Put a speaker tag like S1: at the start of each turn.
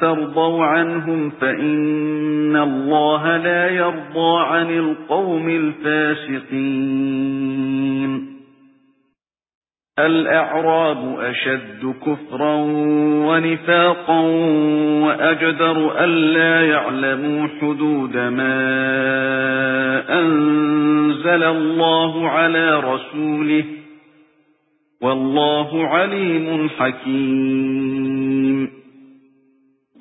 S1: تَرْضَوْا عَنْهُمْ فَإِنَّ اللَّهَ لَا يَرْضَى عَنِ الْقَوْمِ الْفَاسِقِينَ. الْأَعْرَابُ أَشَدُّ كُفْرًا وَنِفَاقًا وَأَجْدَرُ أَلَّا يَعْلَمُوا حُدُودَ مَا أَنزَلَ اللَّهُ عَلَى رَسُولِهِ. وَاللَّهُ عَلِيمٌ حَكِيمٌ.